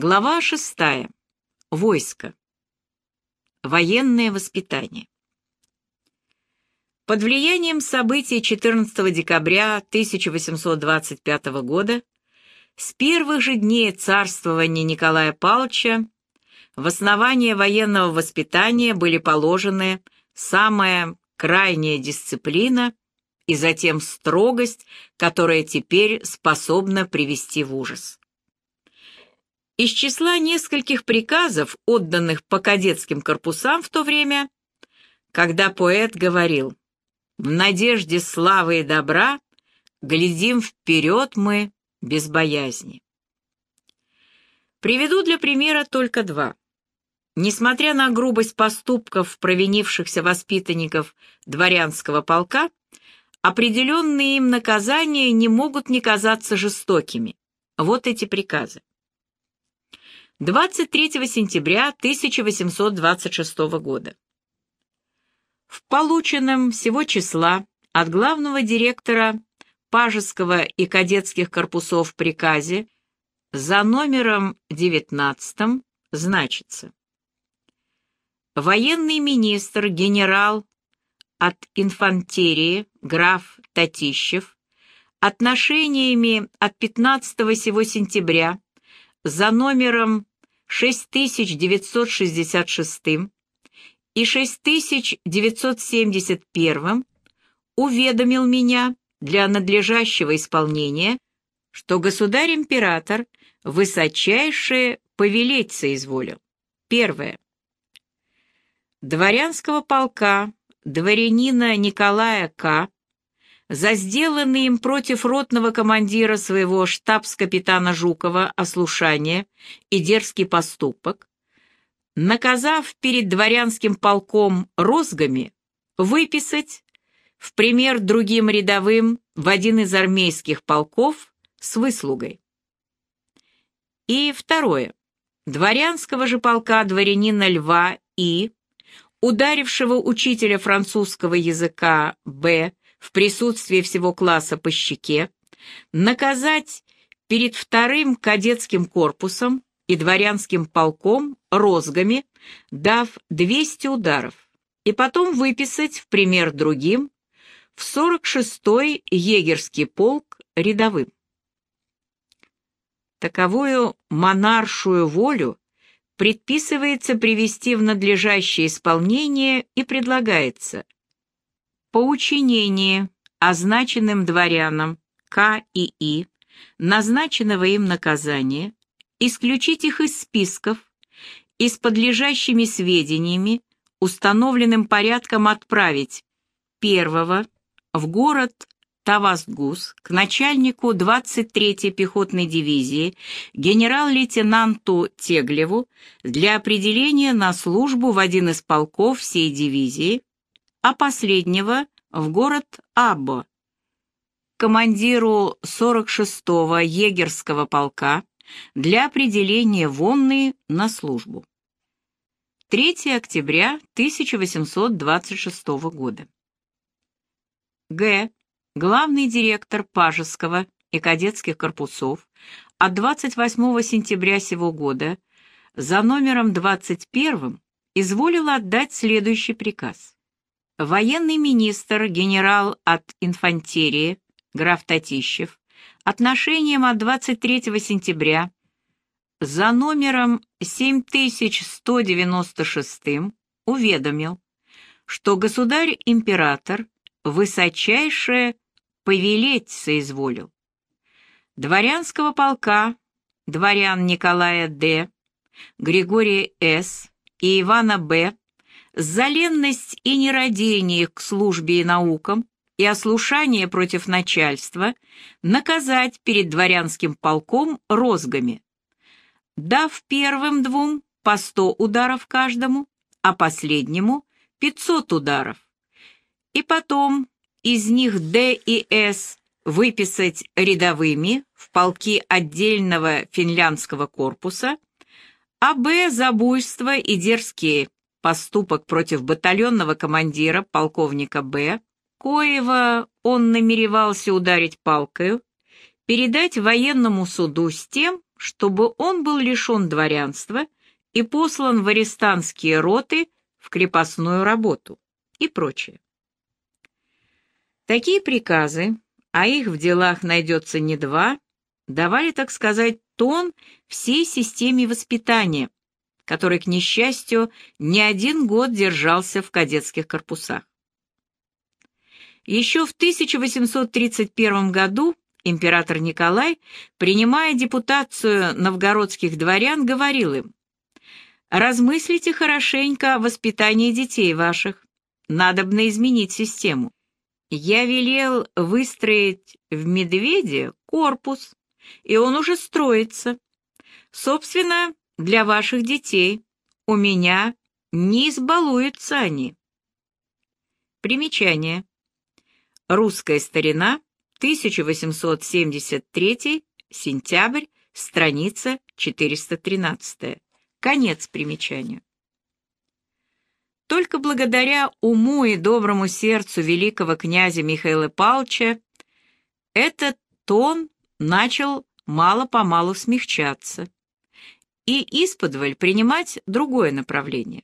Глава шестая. Войско. Военное воспитание. Под влиянием событий 14 декабря 1825 года с первых же дней царствования Николая Павловича в основание военного воспитания были положены самая крайняя дисциплина и затем строгость, которая теперь способна привести в ужас. Из числа нескольких приказов, отданных по кадетским корпусам в то время, когда поэт говорил «В надежде славы и добра глядим вперед мы без боязни». Приведу для примера только два. Несмотря на грубость поступков провинившихся воспитанников дворянского полка, определенные им наказания не могут не казаться жестокими. Вот эти приказы. 23 сентября 1826 года. В полученном всего числа от главного директора Пажеского и кадетских корпусов приказе за номером 19 значится Военный министр генерал от инфантерии граф Татищев отношениями от 15 сего сентября за номером 6966 и 6971 уведомил меня для надлежащего исполнения, что государь-император высочайшее повелеть соизволил. Первое. Дворянского полка дворянина Николая К за сделанный им против ротного командира своего штабс-капитана Жукова ослушание и дерзкий поступок, наказав перед дворянским полком розгами выписать в пример другим рядовым в один из армейских полков с выслугой. И второе. Дворянского же полка дворянина Льва И, ударившего учителя французского языка Б, в присутствии всего класса по щеке, наказать перед вторым кадетским корпусом и дворянским полком розгами, дав 200 ударов, и потом выписать в пример другим в 46-й егерский полк рядовым. Таковую монаршую волю предписывается привести в надлежащее исполнение и предлагается – по учинении, означенным дворянам К и И, назначенного им наказания, исключить их из списков и с подлежащими сведениями, установленным порядком отправить первого в город Тавасгус к начальнику 23-й пехотной дивизии генерал-лейтенанту Теглеву для определения на службу в один из полков всей дивизии а последнего в город Аббо. Командиру 46-го егерского полка для определения вонны на службу. 3 октября 1826 года. Г. Главный директор Пажеского и кадетских корпусов от 28 сентября сего года за номером 21 изволил отдать следующий приказ. Военный министр, генерал от инфантерии, граф Татищев, отношением от 23 сентября за номером 7196 уведомил, что государь-император высочайшее повелеть соизволил. Дворянского полка, дворян Николая Д., Григория С. и Ивана Б за ленность и нерадение к службе и наукам и ослушание против начальства наказать перед дворянским полком розгами, дав первым двум по сто ударов каждому, а последнему пятьсот ударов, и потом из них Д и С выписать рядовыми в полки отдельного финляндского корпуса, а Б за буйство и дерзкие поступок против батальонного командира полковника Б, коего он намеревался ударить палкою, передать военному суду с тем, чтобы он был лишен дворянства и послан в арестантские роты в крепостную работу и прочее. Такие приказы, а их в делах найдется не два, давали, так сказать, тон всей системе воспитания, который, к несчастью, не один год держался в кадетских корпусах. Еще в 1831 году император Николай, принимая депутацию новгородских дворян, говорил им, «Размыслите хорошенько о воспитании детей ваших. Надобно изменить систему. Я велел выстроить в Медведе корпус, и он уже строится. Собственно, для ваших детей. У меня не избалуются они. Примечание. Русская старина, 1873, сентябрь, страница 413. Конец примечания. Только благодаря уму и доброму сердцу великого князя Михаила Павловича этот тон начал мало-помалу смягчаться и исподволь принимать другое направление.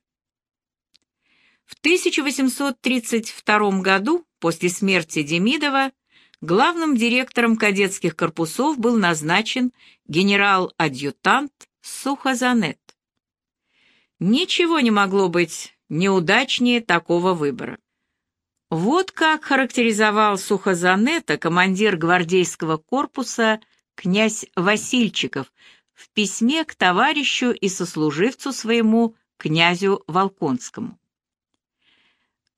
В 1832 году, после смерти Демидова, главным директором кадетских корпусов был назначен генерал-адъютант Сухозанет. Ничего не могло быть неудачнее такого выбора. Вот как характеризовал Сухозанета командир гвардейского корпуса князь Васильчиков в письме к товарищу и сослуживцу своему, князю Волконскому.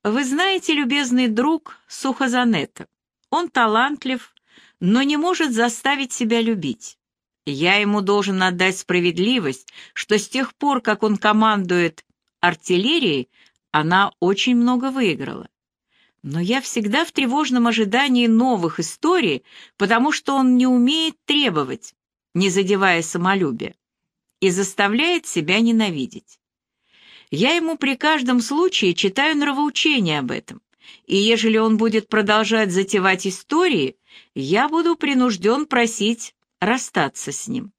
«Вы знаете, любезный друг Сухозанета, он талантлив, но не может заставить себя любить. Я ему должен отдать справедливость, что с тех пор, как он командует артиллерией, она очень много выиграла. Но я всегда в тревожном ожидании новых историй, потому что он не умеет требовать, не задевая самолюбие, и заставляет себя ненавидеть. Я ему при каждом случае читаю нравоучение об этом, и ежели он будет продолжать затевать истории, я буду принужден просить расстаться с ним.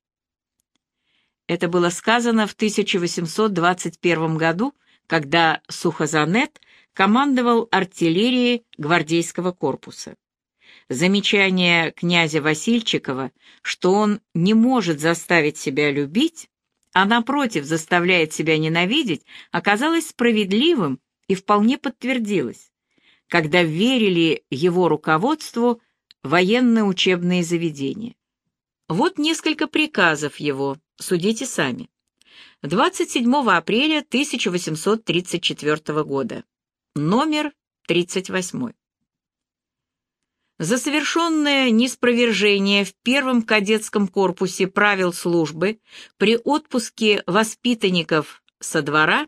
Это было сказано в 1821 году, когда Сухозанет командовал артиллерией гвардейского корпуса. Замечание князя Васильчикова, что он не может заставить себя любить, а напротив заставляет себя ненавидеть, оказалось справедливым и вполне подтвердилось, когда верили его руководству военные учебные заведения. Вот несколько приказов его, судите сами. 27 апреля 1834 года. Номер 38 за совершенное неспровержение в первом кадетском корпусе правил службы при отпуске воспитанников со двора,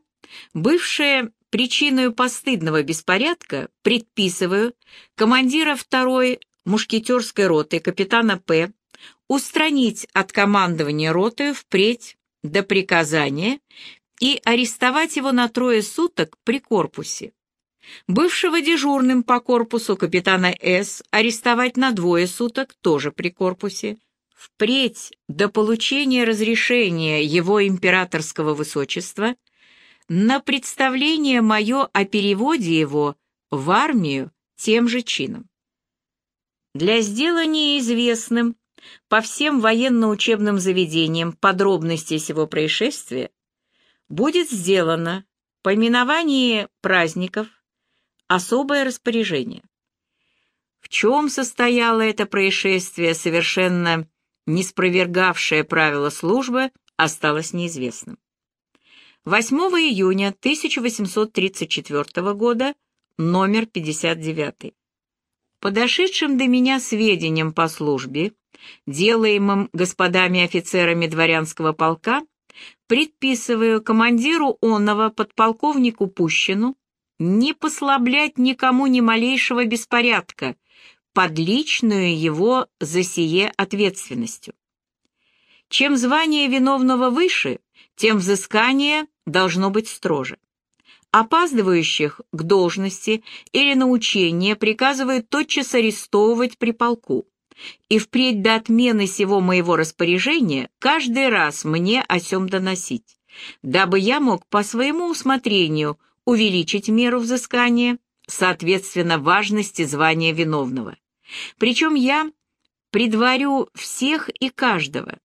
бывшее причиной постыдного беспорядка, предписываю командира второй мушкетерской роты капитана П. устранить от командования роты впредь до приказания и арестовать его на трое суток при корпусе Бывшего дежурным по корпусу капитана С. арестовать на двое суток, тоже при корпусе. Впредь, до получения разрешения его императорского высочества, на представление мое о переводе его в армию тем же чином. Для сделания известным по всем военно-учебным заведениям подробностей сего происшествия будет сделано поминование праздников, особое распоряжение. В чем состояло это происшествие, совершенно не спровергавшее правила службы, осталось неизвестным. 8 июня 1834 года, номер 59. Подошедшим до меня сведениям по службе, делаемым господами офицерами дворянского полка, предписываю командиру онного подполковнику Пущину не послаблять никому ни малейшего беспорядка, под личную его за сие ответственностью. Чем звание виновного выше, тем взыскание должно быть строже. Опаздывающих к должности или на учение приказывают тотчас арестовывать при полку, и впредь до отмены сего моего распоряжения каждый раз мне о сем доносить, дабы я мог по своему усмотрению увеличить меру взыскания, соответственно важности звания виновного. Причем я предварю всех и каждого,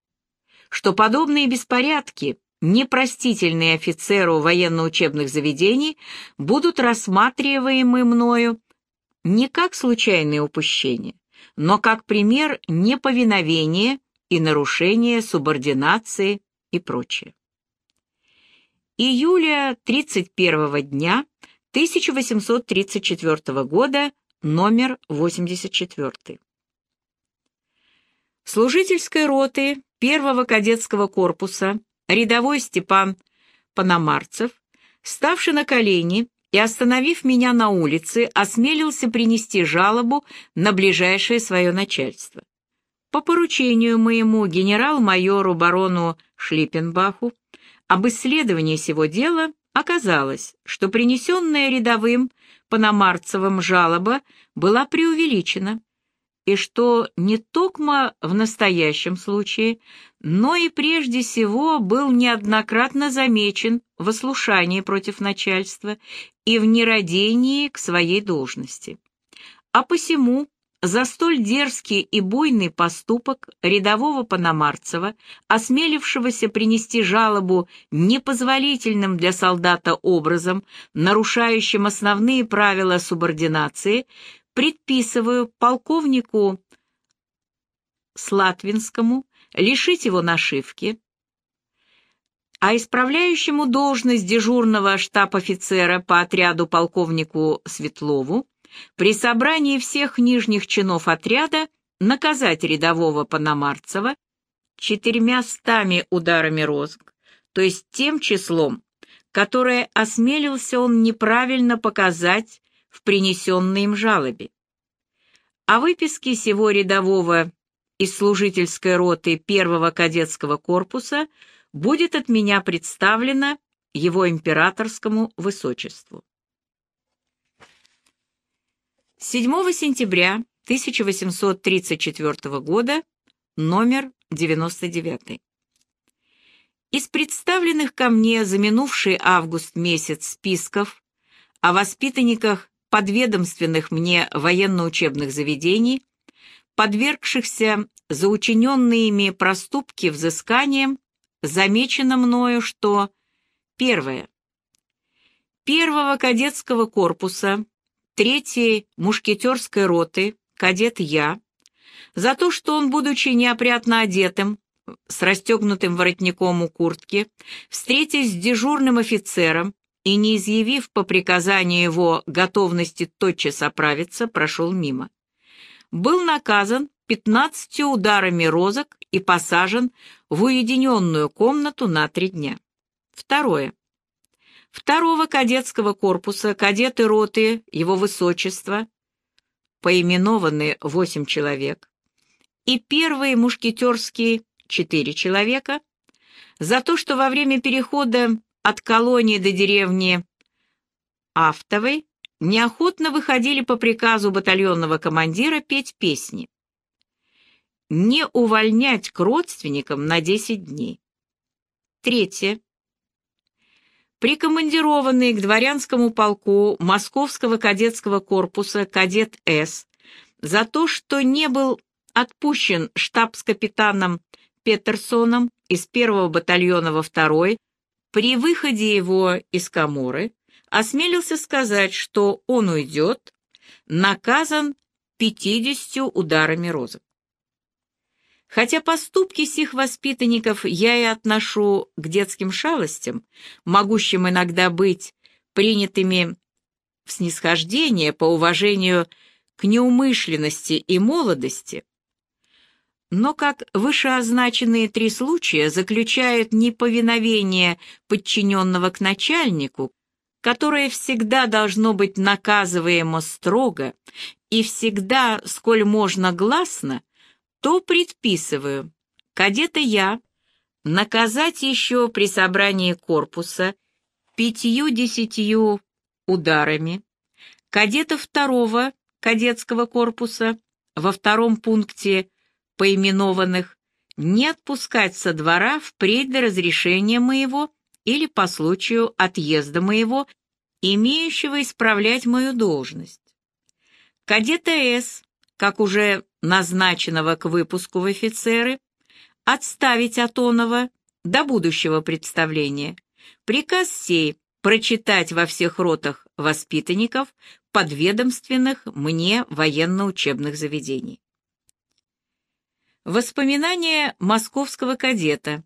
что подобные беспорядки, непростительные офицеру военно-учебных заведений, будут рассматриваемы мною не как случайные упущения, но как пример неповиновения и нарушения субординации и прочее. Июля 31 дня 1834 года, номер 84. Служительской роты первого кадетского корпуса рядовой Степан Пономарцев, ставший на колени и, остановив меня на улице, осмелился принести жалобу на ближайшее свое начальство. По поручению моему генерал-майору барону Шлиппенбаху об исследовании сего дела оказалось, что принесенная рядовым Пономарцевым жалоба была преувеличена, и что не токмо в настоящем случае, но и прежде всего был неоднократно замечен в ослушании против начальства и в нерадении к своей должности. А посему за столь дерзкий и буйный поступок рядового Пономарцева, осмелившегося принести жалобу непозволительным для солдата образом, нарушающим основные правила субординации, предписываю полковнику Слатвинскому лишить его нашивки, а исправляющему должность дежурного штаб-офицера по отряду полковнику Светлову при собрании всех нижних чинов отряда наказать рядового Пономарцева четырьмястами ударами розг, то есть тем числом, которое осмелился он неправильно показать в принесенной им жалобе. О выписке сего рядового из служительской роты первого кадетского корпуса будет от меня представлено его императорскому высочеству. 7 сентября 1834 года, номер 99. Из представленных ко мне за минувший август месяц списков о воспитанниках подведомственных мне военно-учебных заведений, подвергшихся за учиненные ими проступки взысканием, замечено мною, что первое. Первого кадетского корпуса, третьей мушкетерской роты, кадет Я, за то, что он, будучи неопрятно одетым, с расстегнутым воротником у куртки, встретясь с дежурным офицером, и, не изъявив по приказанию его готовности тотчас оправиться, прошел мимо. Был наказан пятнадцатью ударами розок и посажен в уединенную комнату на три дня. Второе. Второго кадетского корпуса кадеты роты Его Высочества, поименованные восемь человек, и первые мушкетерские четыре человека, за то, что во время перехода от колонии до деревни Автовой неохотно выходили по приказу батальонного командира петь песни. Не увольнять к родственникам на 10 дней. Третье. Прикомандированный к дворянскому полку Московского кадетского корпуса кадет С за то, что не был отпущен штабс-капитаном Петерсоном из первого батальона во второй, при выходе его из коморы осмелился сказать, что он уйдет, наказан пятидесятью ударами розок. Хотя поступки сих воспитанников я и отношу к детским шалостям, могущим иногда быть принятыми в снисхождение по уважению к неумышленности и молодости, но как вышеозначенные три случая заключают неповиновение подчиненного к начальнику, которое всегда должно быть наказываемо строго и всегда, сколь можно гласно, то предписываю, кадета я, наказать еще при собрании корпуса пятью-десятью ударами, кадета второго кадетского корпуса во втором пункте поименованных не отпускать со двора впредь до разрешения моего или по случаю отъезда моего, имеющего исправлять мою должность. Кадета С, как уже назначенного к выпуску в офицеры, отставить Атонова до будущего представления. Приказ сей прочитать во всех ротах воспитанников подведомственных мне военно-учебных заведений. Воспоминания московского кадета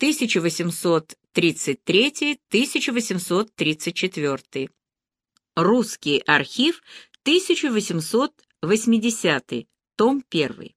1833-1834. Русский архив 1880, том 1.